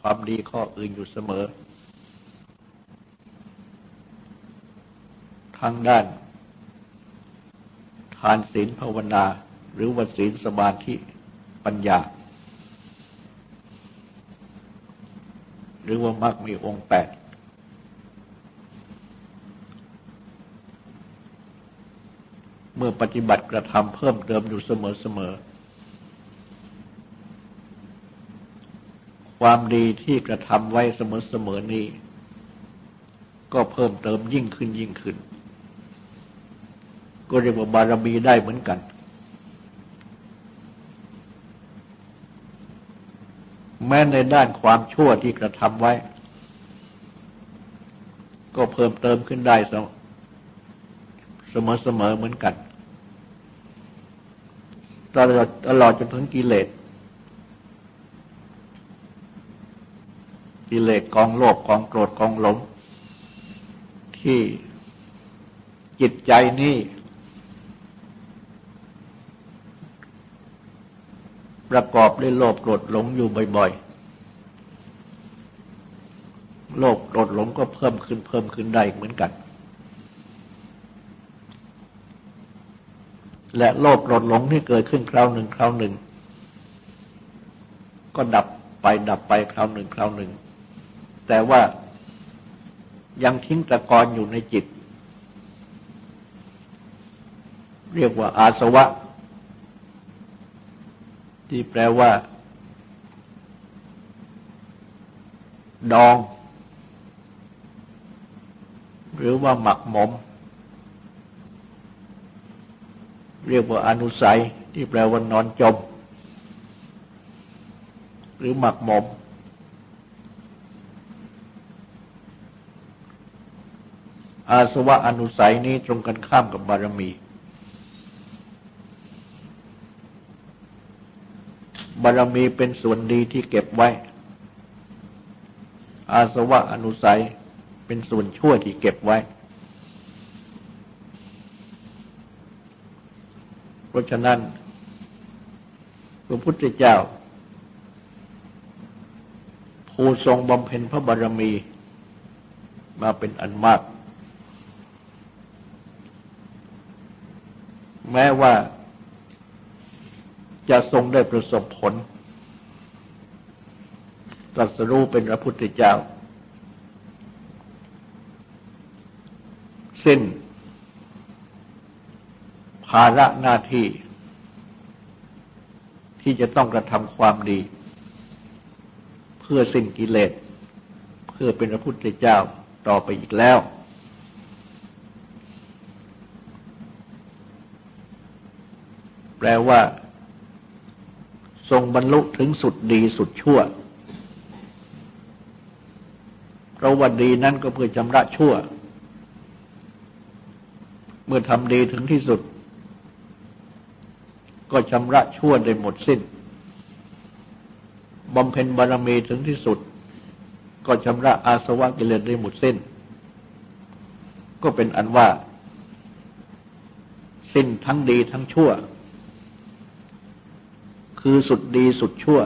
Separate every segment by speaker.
Speaker 1: ความดีข้ออื่นอยู่เสมอ ทั้งด้าน ทานศีลภาวนา หรือวัศีลสมาธิปัญญา หรือว่ามรรคมีองค์แปดเมื่อปฏิบัติกระทำเพิ่มเติมอยู่เสมอๆ ความดีที่กระทำไว้เสมอๆนี้ ก็เพิ่มเติมยิ่งขึ้นยิ่งขึ้น ก็เรียกว่าบารมีได้เหมือนกัน แม้ในด้านความชั่วที่กระทำไว้ ก็เพิ่มเติมขึ้นได้เสมอๆเหมือนกันตลอดตลอดจนถึงกิเลส กิเลสกองโลภกองโกรธกองหลง ที่จิตใจนี้ประกอบด้วยโลภโกรธหลงอยู่บ่อยๆ โลภโกรธหลงก็เพิ่มขึ้นเพิ่มขึ้นได้เหมือนกัน และโลภโกรธหลงที่เกิดขึ้นคราวหนึ่งคราวหนึ่ง ก็ดับไปดับไปคราวหนึ่งคราวหนึ่ง แต่ว่ายังทิ้งตะกอนอยู่ในจิต เรียกว่าอาสวะ ที่แปลว่า ดอง หรือว่าหมักหมม เรียกว่าอนุสัย ที่แปลว่านอนจม หรือหมักหมม อาสวะอนุสัยนี้ตรงกันข้ามกับบารมี บารมีเป็นส่วนดีที่เก็บไว้ อาสวะอนุสัยเป็นส่วนชั่วที่เก็บไว้ เพราะฉะนั้นพระพุทธเจ้า ผู้ทรงบำเพ็ญพระบารมีมาเป็นอันมาก แม้ว่าจะทรงได้ประสบผล ตรัสรู้เป็นพระพุทธเจ้า สิ้น ภาระหน้าที่ ที่จะต้องกระทำความดี เพื่อสิ้นกิเลส เพื่อเป็นพระพุทธเจ้าต่อไปอีกแล้ว แปลว่า ทรงบรรลุถึงสุดดีสุดชั่วเพราะว่าดีนั้นก็เพื่อจำระชั่ว เมื่อทำดีถึงที่สุด ก็ชำระชั่วได้หมดสิ้นบำเพ็ญบารมีถึงที่สุด ก็ชำระอาสวะกิเลสได้หมดสิ้น ก็เป็นอันว่า สิ้นทั้งดีทั้งชั่ว คือสุดดีสุดชั่ว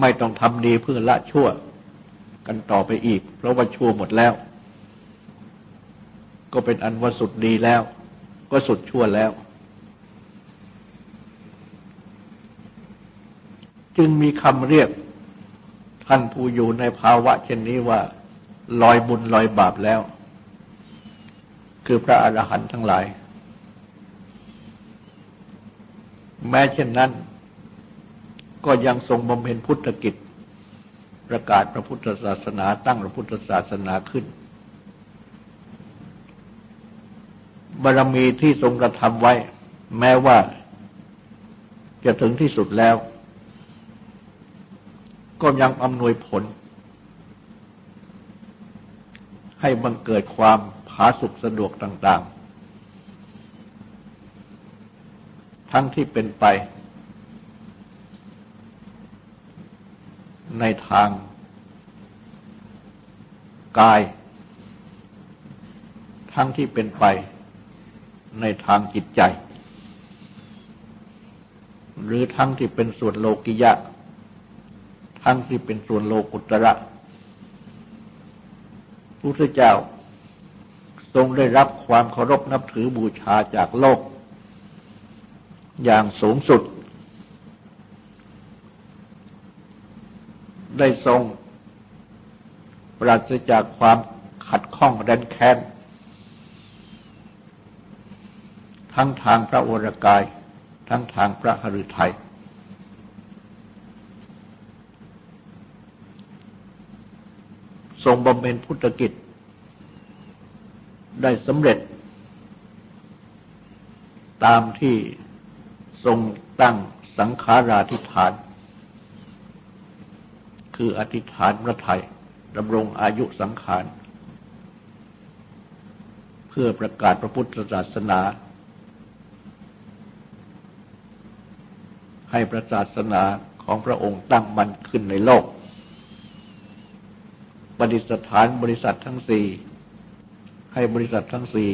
Speaker 1: ไม่ต้องทำดีเพื่อละชั่ว กันต่อไปอีก เพราะว่าชั่วหมดแล้ว ก็เป็นอันว่าสุดดีแล้ว ก็สุดชั่วแล้ว จึงมีคำเรียกท่านผู้อยู่ในภาวะเช่นนี้ว่า ลอยบุญลอยบาปแล้ว คือพระอรหันต์ทั้งหลาย แม้เช่นนั้น ก็ยังทรงบำเพ็ญพุทธกิจ ประกาศพระพุทธศาสนาตั้งพระพุทธศาสนาขึ้น บารมีที่ทรงกระทำไว้ แม้ว่าจะถึงที่สุดแล้ว ก็ยังอำนวยผล ให้บังเกิดความผาสุกสะดวกต่าง ๆ ทั้งที่เป็นไป ในทางกาย ทั้งที่เป็นไป ในทางจิตใจ หรือทั้งที่เป็นส่วนโลกิยะ ทั้งที่เป็นส่วนโลกุตระพระพุทธเจ้าทรงได้รับความเคารพนับถือบูชาจากโลก อย่างสูงสุด ได้ทรง ปราศจากความขัดข้องแดนแค้น ทั้งทางพระวรกาย ทั้งทางพระหฤทัยทรงบำเพ็ญพุทธกิจ ได้สำเร็จ ตามที่ ทรงตั้งสังขาราธิฐาน คืออธิษฐานพระไทยดำรงอายุสังขาร เพื่อประกาศพระพุทธศาสนา ให้พระศาสนาของพระองค์ตั้งมั่นขึ้นในโลกปฏิสถานบริษัททั้งสี่ให้บริษัททั้งสี่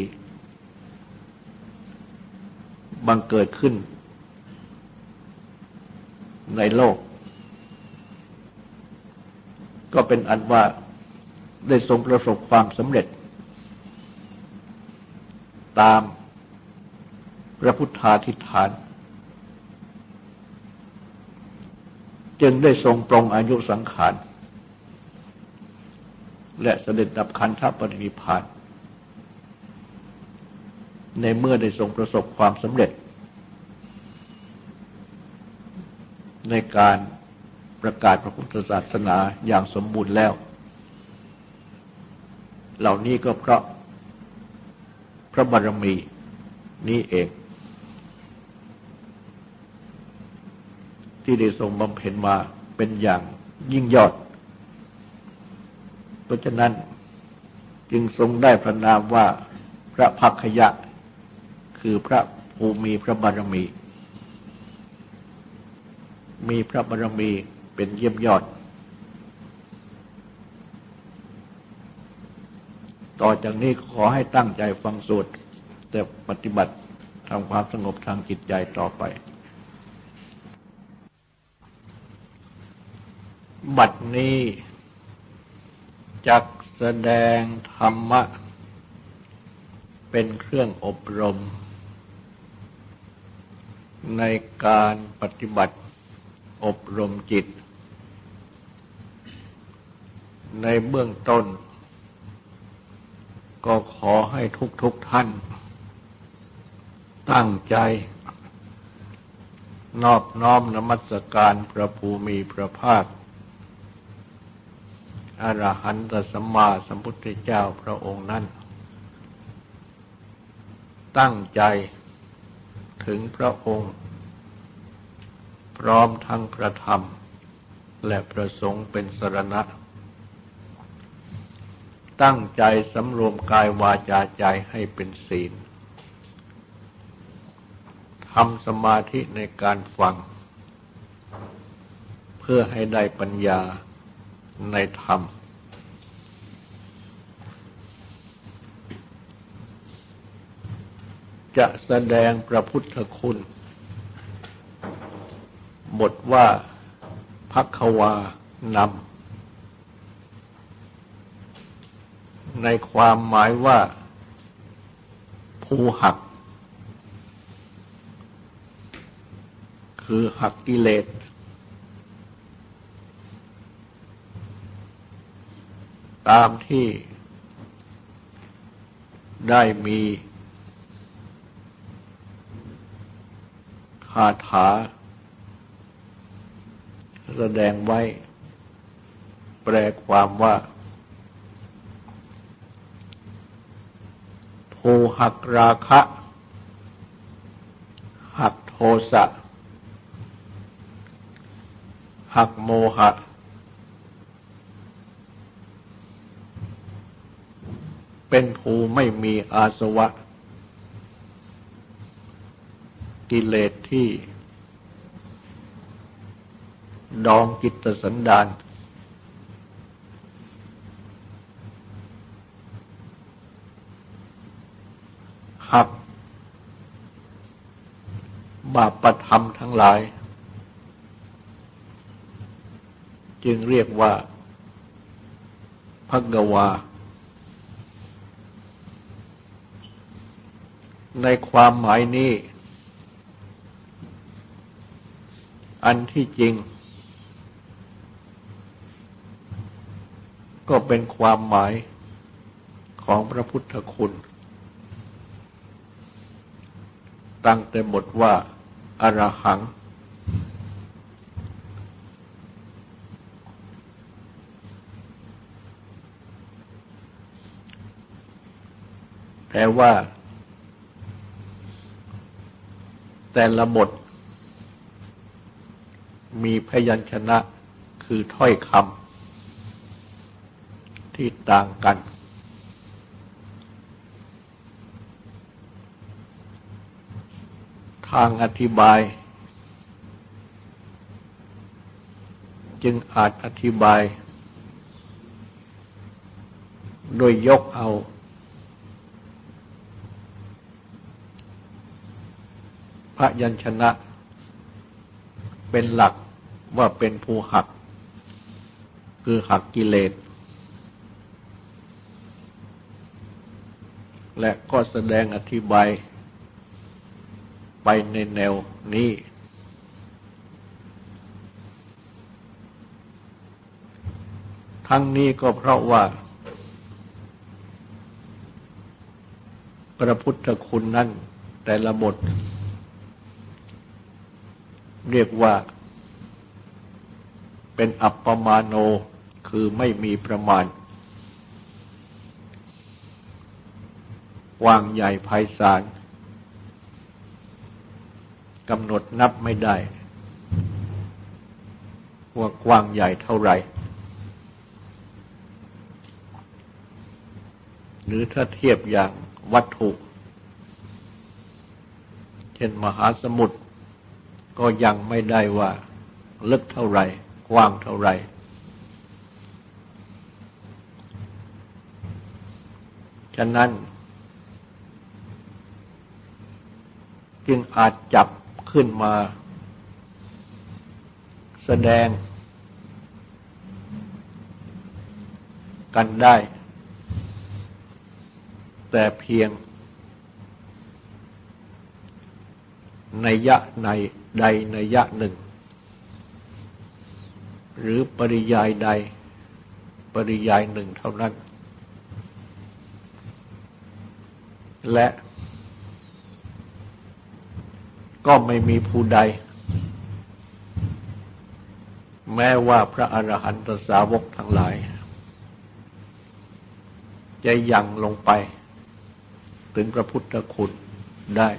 Speaker 1: บังเกิดขึ้น ในโลก ก็เป็นอันว่าได้ทรงประสบความสำเร็จ ตามพระพุทธาธิฐาน จึงได้ทรงปรงอายุสังขาร และเสด็จดับขันธปรินิพาน ในเมื่อได้ทรงประสบความสำเร็จ ในการประกาศพระพุทธศาสนาอย่างสมบูรณ์แล้ว เหล่านี้ก็เพราะพระบารมีนี้เอง ที่ได้ทรงบำเพ็ญมาเป็นอย่างยิ่งยอด เพราะฉะนั้นจึงทรงได้พระนามว่าพระพักขยะ คือพระภูมิพระบารมี มีพระบารมีเป็นเยี่ยมยอด ต่อจากนี้ขอให้ตั้งใจฟังสวดแต่ปฏิบัติทำความสงบทางจิตใจต่อไป บัดนี้จักแสดงธรรมะ เป็นเครื่องอบรม ในการปฏิบัติ อบรมจิต ในเบื้องต้น ก็ขอให้ทุกทุกท่าน ตั้งใจ นอบน้อมนมัสการพระภูมิพระภาคอรหันตสัมมาสัมพุทธเจ้าพระองค์นั้น ตั้งใจถึงพระองค์ พร้อมทั้งพระธรรม และประสงค์เป็นสรณะ ตั้งใจสำรวมกายวาจาใจให้เป็นศีลทำสมาธิในการฟัง เพื่อให้ได้ปัญญาในธรรม จะแสดงพระพุทธคุณ บทว่าพักวานำในความหมายว่า ผู้หัก คือหักกิเลส ตามที่ได้มีคาถา แสดงไว้ แปลความว่า ภูหักราคะ หักโทสะ หักโมหะ เป็นภูไม่มีอาสวะ กิเลสที่ ดองจิตสันดาน หัก บาปธรรมทั้งหลาย จึงเรียกว่าพักวา ในความหมายนี้อันที่จริง ก็เป็นความหมายของพระพุทธคุณ ตั้งแต่บทว่าอรหังแต่ว่า แต่ละบท มีพยัญชนะคือถ้อยคำ ที่ต่างกัน ทางอธิบาย จึงอาจอธิบาย โดยยกเอา พระยัญชนะ เป็นหลักว่าเป็นผู้หัก คือหักกิเลส และก็แสดงอธิบายไปในแนวนี้ ทั้งนี้ก็เพราะว่า พระพุทธคุณนั้นแต่ละบท เรียกว่า เป็นอัปปมาโนคือไม่มีประมาณ กว้างใหญ่ไพศาลกำหนดนับไม่ได้ ว่ากว้างใหญ่เท่าไหร่ หรือถ้าเทียบอย่างวัตถุ เช่นมหาสมุทรก็ยังไม่ได้ว่าลึกเท่าไหร่ กว้างเท่าไหร่ฉะนั้น จึงอาจจับขึ้นมา แสดงกันได้ แต่เพียงในยะในใดในยะหนึ่ง หรือปริยายใด ปริยายหนึ่งเท่านั้น และ ก็ไม่มีผู้ใด แม้ว่าพระอรหันตสาวกทั้งหลาย จะยังลงไป ถึงพระพุทธคุณได้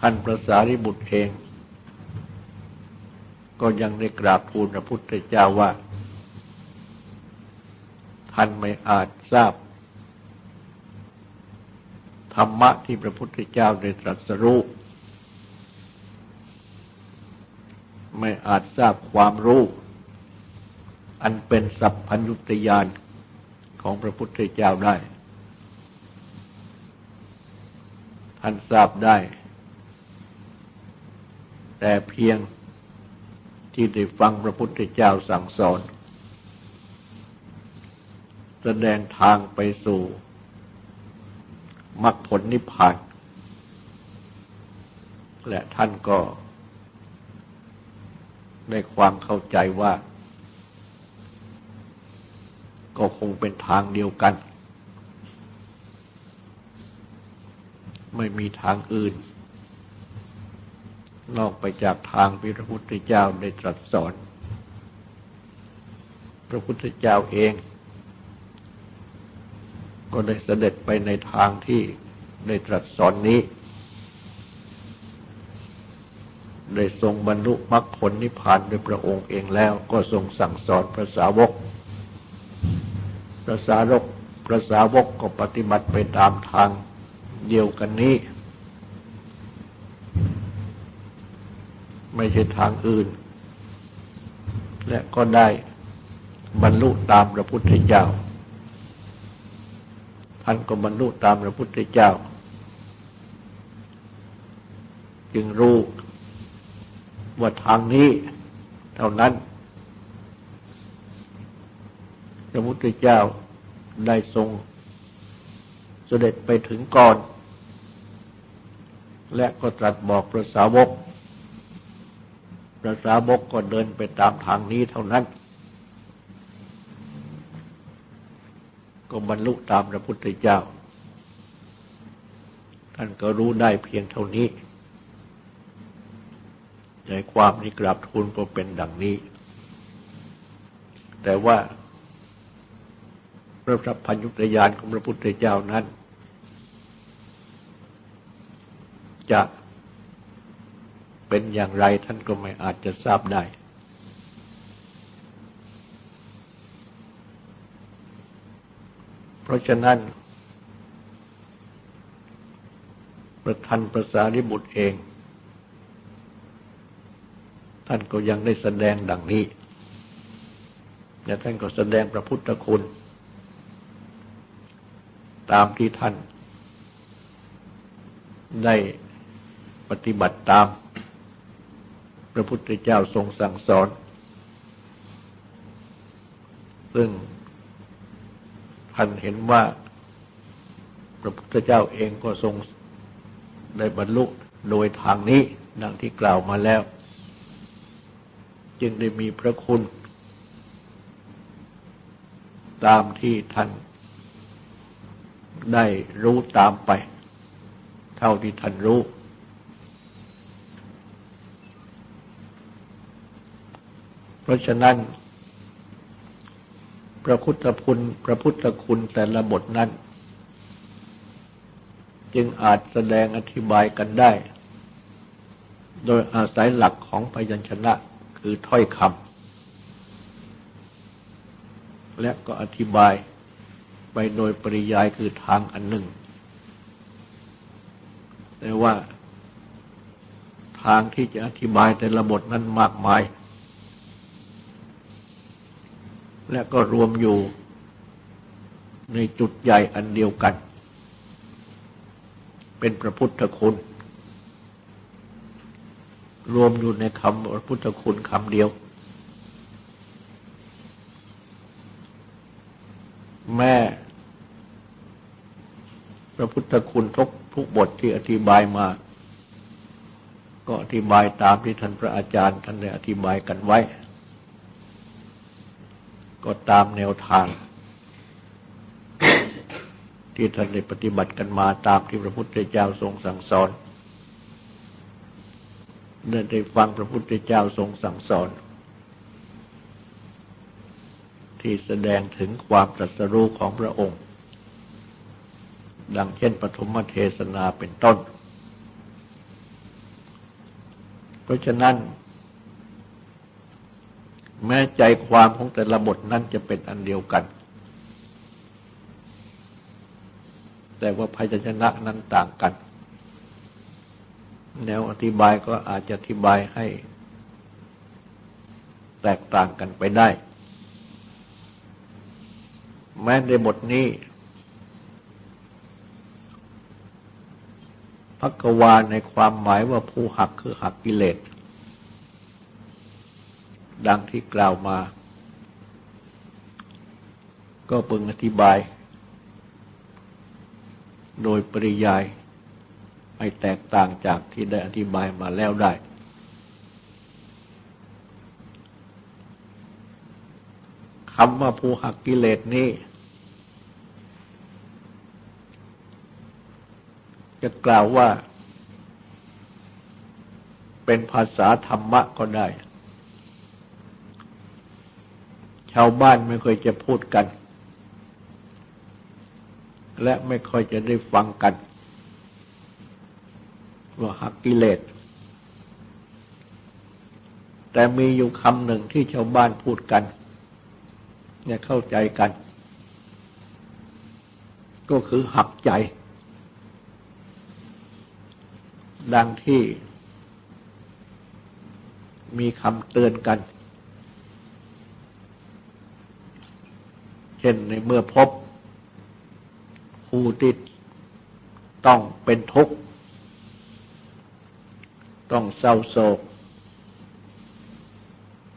Speaker 1: ท่านพระสารีบุตรเอง ก็ยังได้กราบทูลพระพุทธเจ้าว่า ท่านไม่อาจทราบ ธรรมะที่พระพุทธเจ้าได้ตรัสรู้ ไม่อาจทราบความรู้ อันเป็นสัพพัญญุตยานของพระพุทธเจ้าได้ ท่านทราบได้ แต่เพียงที่ได้ฟังพระพุทธเจ้าสั่งสอน แสดงทางไปสู่ มรรคผลนิพพาน และท่านก็ได้ความเข้าใจว่า ก็คงเป็นทางเดียวกัน ไม่มีทางอื่น นอกไปจากทางพระพุทธเจ้าได้ตรัสสอน พระพุทธเจ้าเอง ก็ได้เสด็จไปในทางที่ได้ตรัสสอนนี้ ได้ทรงบรรลุมรรคผลนิพพานโดยพระองค์เองแล้วก็ทรงสั่งสอนพระสาวก พระสาวกพระสาวกก็ปฏิบัติไปตามทางเดียวกันนี้ ไม่ใช่ทางอื่น และก็ได้บรรลุตามพระพุทธเจ้า ท่านก็บรรลุตามพระพุทธเจ้า จึงรู้ว่าทางนี้เท่านั้น พระพุทธเจ้าได้ทรงเสด็จไปถึงก่อน และก็ตรัสบอกพระสาวก พระสาวกก็เดินไปตามทางนี้เท่านั้น ก็บรรลุตามพระพุทธเจ้า ท่านก็รู้ได้เพียงเท่านี้ ในความนี้กราบทูลก็เป็นดังนี้ แต่ว่าพระสัพพัญญุตยานของพระพุทธเจ้านั้น จะเป็นอย่างไรท่านก็ไม่อาจจะทราบได้ เพ ราะฉะนั้น ประทันประสาริบุตรเอง ท่านก็ยังได้แสดงดังนี้และท่านก็แสดงพระพุทธคุณ ตามที่ท่าน ได้ปฏิบัติตาม พระพุทธเจ้าทรงสั่งสอน ซึ่ง ท่านเห็นว่า พระพุทธเจ้าเองก็ทรงได้บรรลุโดยทางนี้ดังที่กล่าวมาแล้ว จึงได้มีพระคุณ ตามที่ท่านได้รู้ตามไป เท่าที่ท่านรู้ เพราะฉะนั้น พระพุทธคุณพระพุทธคุณแต่ละบทนั้น จึงอาจแสดงอธิบายกันได้ โดยอาศัยหลักของพยัญชนะคือถ้อยคำและก็อธิบายไปโดยปริยายคือทางอันหนึ่ง แต่ว่าทางที่จะอธิบายแต่ละบทนั้นมากมาย และก็รวมอยู่ในจุดใหญ่อันเดียวกัน เป็นพระพุทธคุณ รวมอยู่ในคำพระพุทธคุณคำเดียว แม่ พระพุทธคุณทุกทุกบทที่อธิบายมา ก็อธิบายตามที่ท่านพระอาจารย์ท่านได้อธิบายกันไว้ ก็ตามแนวทาง ที่ท่านได้ปฏิบัติกันมาตามที่พระพุทธเจ้าทรงสั่งสอนได้ฟังพระพุทธเจ้าทรงสั่งสอน ที่แสดงถึงความตรัสรู้ของพระองค์ ดังเช่นปฐมเทศนาเป็นต้น เพราะฉะนั้น แม้ใจความของแต่ละบทนั้นจะเป็นอันเดียวกัน แต่ว่าพยัญชนะนั้นต่างกัน แนวอธิบายก็อาจจะอธิบายให้ แตกต่างกันไปได้ แม้ในบทนี้พักวาในความหมายว่าผู้หักคือหักกิเลส ดังที่กล่าวมา ก็เพิ่งอธิบาย โดยปริยายให้แตกต่างจากที่ได้อธิบายมาแล้วได้ คำว่าผู้หักกิเลสนี้ จะกล่าวว่า เป็นภาษาธรรมะก็ได้ ชาวบ้านไม่ค่อยจะพูดกัน และไม่ค่อยจะได้ฟังกัน ว่าหักกิเลส แต่มีอยู่คำหนึ่งที่ชาวบ้านพูดกันเนี่ยเข้าใจกัน ก็คือหักใจ ดังที่มีคำเตือนกัน เช่นในเมื่อพบผู้ติดต้องเป็นทุกข์ ต้องเศร้าโศก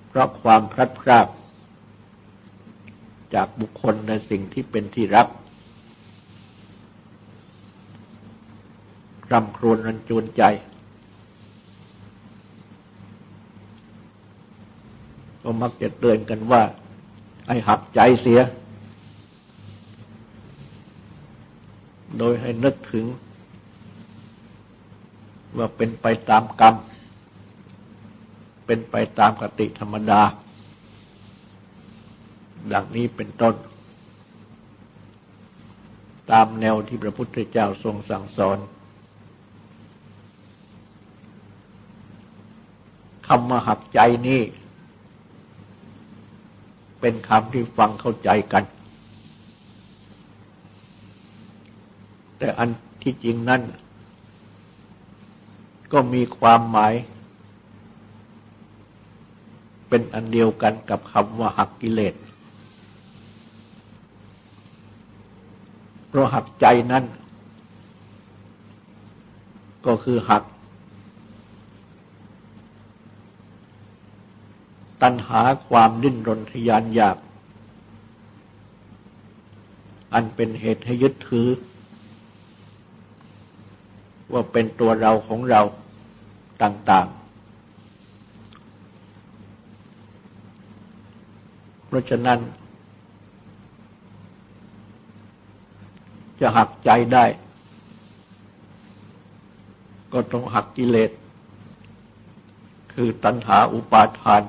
Speaker 1: เพราะความพลัดพรากจากบุคคลในสิ่งที่เป็นที่รักรำครวญรันจวนใจ ก็มักจะเตือนกันว่า ไอ้หักใจเสีย โดยให้นึกถึง ว่าเป็นไปตามกรรม เป็นไปตามกติธรรมดา ดังนี้เป็นต้น ตามแนวที่พระพุทธเจ้าทรงสั่งสอนคำมาหักใจนี้เป็นคำที่ฟังเข้าใจกัน แต่อันที่จริงนั้นก็มีความหมาย เป็นอันเดียวกันกับคำว่าหักกิเลสเพราะหักใจนั้นก็คือหัก ตัณหาความดิ้นรนทยานอยาก อันเป็นเหตุให้ยึดถือ ว่าเป็นตัวเราของเราต่างๆ เพราะฉะนั้น จะหักใจได้ ก็ต้องหักกิเลส คือตัณหาอุปาทาน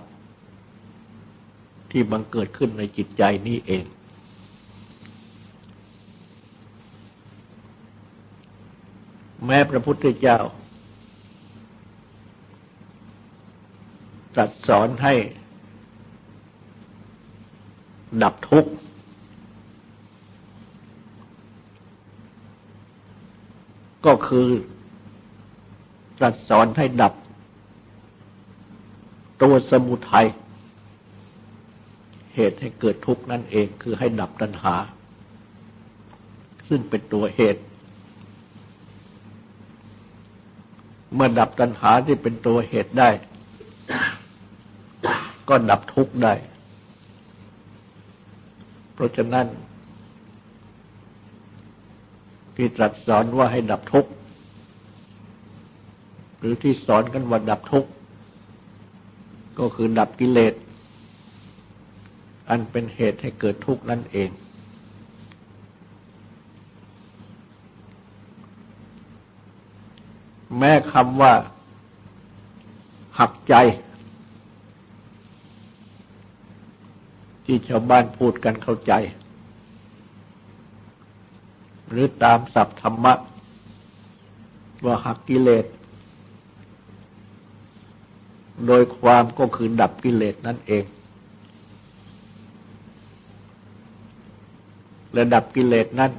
Speaker 1: ที่บังเกิดขึ้นในจิตใจนี้เอง แม้พระพุทธเจ้า ตรัสสอนให้ ดับทุกข์ ก็คือตรัสสอนให้ดับ ตัวสมุทัยเหตุให้เกิดทุกข์นั่นเองคือให้ดับตัณหา ซึ่งเป็นตัวเหตุ เมื่อดับตัณหาที่เป็นตัวเหตุได้ ก็ดับทุกข์ได้ เพราะฉะนั้น ที่ตรัสสอนว่าให้ดับทุกข์หรือที่สอนกันว่าดับทุกข์ก็คือดับกิเลสอันเป็นเหตุให้เกิดทุกข์นั่นเอง แม้คำว่า หักใจ ที่ชาวบ้านพูดกันเข้าใจ หรือตามศัพท์ธรรมะ ว่าหักกิเลส โดยความก็คือดับกิเลสนั่นเองระดับกิเลสนั้น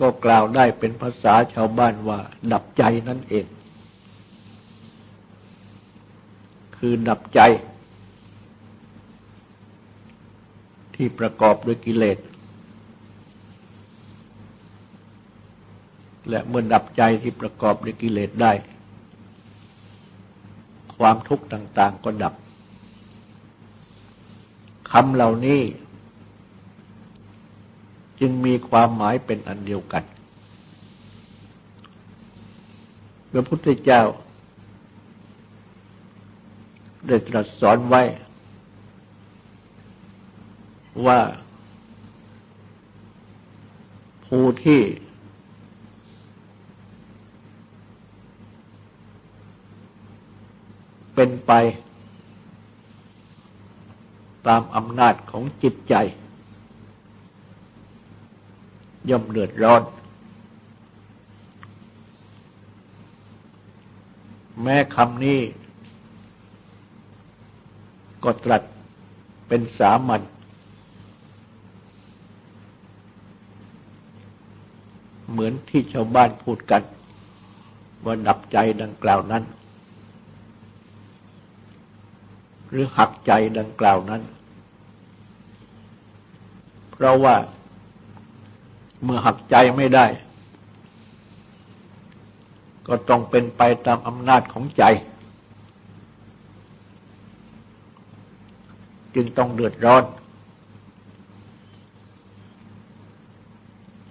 Speaker 1: ก็กล่าวได้เป็นภาษาชาวบ้านว่าดับใจนั่นเอง คือดับใจ ที่ประกอบด้วยกิเลส และเมื่อดับใจที่ประกอบด้วยกิเลสได้ ความทุกข์ต่าง ๆ ก็ดับคำเหล่านี้ จึงมีความหมายเป็นอันเดียวกัน พระพุทธเจ้า ได้ตรัสสอนไว้ ว่า ผู้ที่เป็นไป ตามอำนาจของจิตใจ ย่อมเดือดร้อน แม้คำนี้ ก็ตรัสเป็นสามัญเหมือนที่ชาวบ้านพูดกัน ว่าดับใจดังกล่าวนั้น หรือหักใจดังกล่าวนั้น เพราะว่า เมื่อหักใจไม่ได้ ก็ต้องเป็นไปตามอำนาจของใจ จึงต้องเดือดร้อน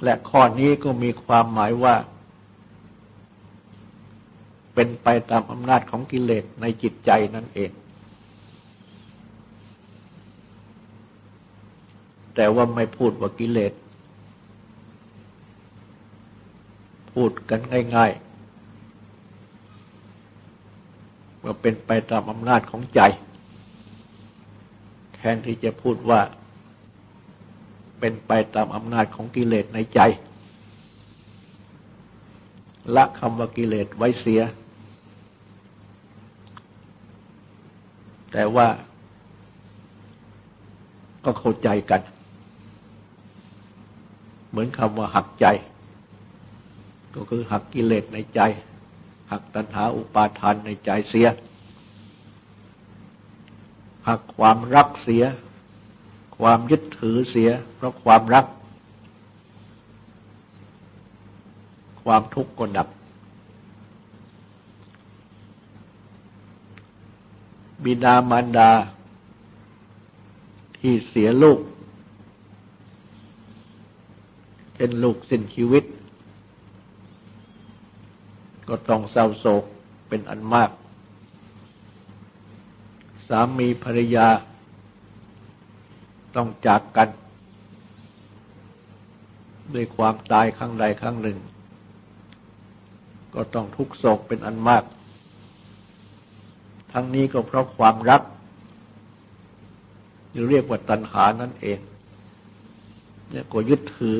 Speaker 1: และข้อนี้ก็มีความหมายว่า เป็นไปตามอำนาจของกิเลสในจิตใจนั่นเองแต่ว่าไม่พูดว่ากิเลส พู ดกันง่าย ๆ ว่าเป็นไปตามอำนาจของใจ แทนที่จะพูดว่า เป็นไปตามอำนาจของกิเลสในใจ ละคำว่ากิเลสไว้เสีย แต่ว่าก็เข้าใจกัน เหมือนคำว่าหักใจ ก็คือหักกิเลสในใจ หักตัณหาอุปาทานในใจเสีย หักความรักเสีย ความยึดถือเสีย เพราะความรัก ความทุกข์ก็ดับ บิดามารดา ที่เสียลูก เป็นลูกสิ้นชีวิต ก็ต้องเศร้าโศกเป็นอันมาก สามีภรรยา ต้องจากกัน ด้วยความตายครั้งใดครั้งหนึ่ง ก็ต้องทุกโศกเป็นอันมาก ทั้งนี้ก็เพราะความรักหรือเรียกว่าตัณหานั่นเองเนี่ยก็ยึดถือ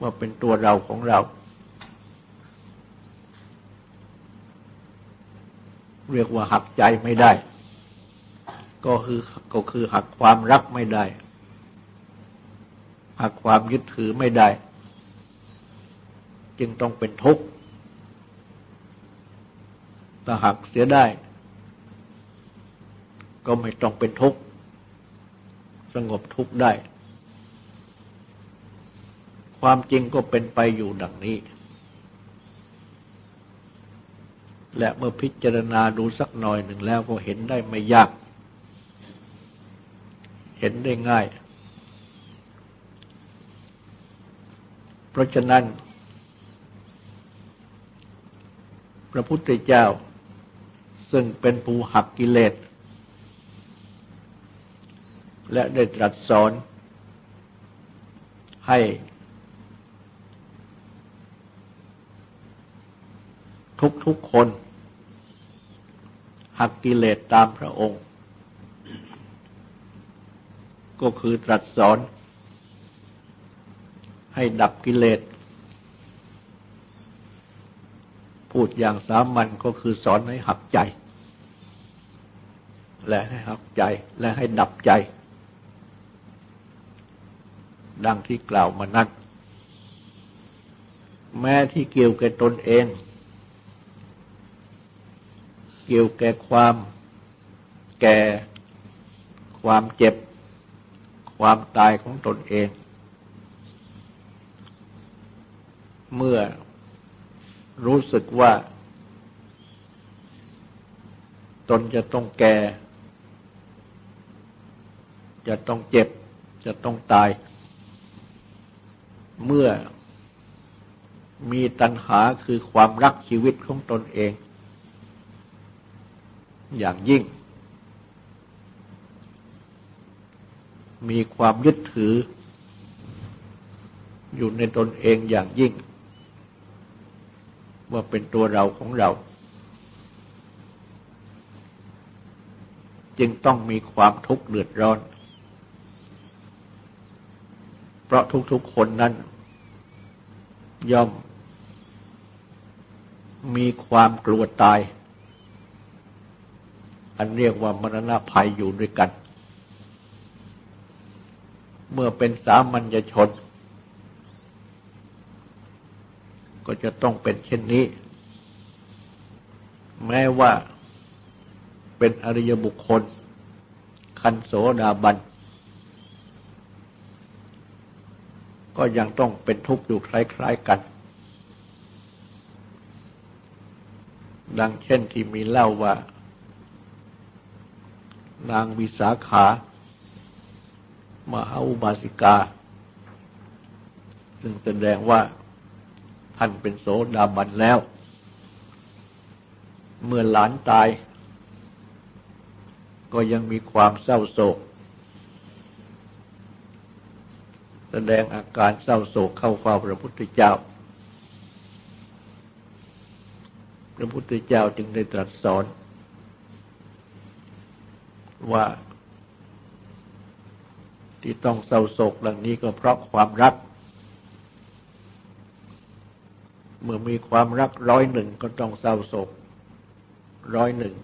Speaker 1: ว่าเป็นตัวเราของเรา เรียกว่าหักใจไม่ได้ ก็คือก็คือหักความรักไม่ได้ หักความยึดถือไม่ได้ จึงต้องเป็นทุกข์ถ้าหักเสียได้ ก็ไม่ต้องเป็นทุกข์สงบทุกข์ได้ ความจริงก็เป็นไปอยู่ดังนี้ และเมื่อพิจารณาดูสักหน่อยหนึ่งแล้วก็เห็นได้ไม่ยาก เห็นได้ง่าย เพราะฉะนั้น พระพุทธเจ้า ซึ่งเป็นภูหักกิเลส และได้ตรัสสอนให้ทุกๆคน หักกิเลสตามพระองค์ ก็คือตรัสสอน ให้ดับกิเลส พูดอย่างสามัญก็คือสอนให้หักใจ และให้หักใจและให้ดับใจ ดังที่กล่าวมานั้นแม้ที่เกี่ยวกับตนเอง เกี่ยวแก่ความแก่ ความเจ็บ ความตายของตนเอง เมื่อรู้สึกว่า ตนจะต้องแก่ จะต้องเจ็บ จะต้องตาย เมื่อมีตัณหาคือความรักชีวิตของตนเอง อย่างยิ่ง มีความยึดถือ อยู่ในตนเองอย่างยิ่ง ว่าเป็นตัวเราของเรา จึงต้องมีความทุกข์เดือดร้อน เพราะทุกๆคนนั้น ย่อมมีความกลัวตาย อันเรียกว่ามรณะภัยอยู่ด้วยกัน เมื่อเป็นสามัญชน ก็จะต้องเป็นเช่นนี้ แม้ว่าเป็นอริยบุคคล คันโสดาบัน ก็ยังต้องเป็นทุกข์อยู่คล้าย ๆกัน ดังเช่นที่มีเล่าว่า นางวิสาขามหาอุบาสิกา ซึ่งแสดงว่าท่านเป็นโสดาบันแล้ว เมื่อหลานตาย ก็ยังมีความเศร้าโศก แสดงอาการเศร้าโศกเข้าเฝ้าพระพุทธเจ้า พระพุทธเจ้าจึงได้ตรัสสอน ว่า ที่ต้องเศร้าโศกดังนี้ก็เพราะความรัก เมื่อมีความรักร้อยหนึ่งก็ต้องเศร้าโศกร้อยหนึ่ง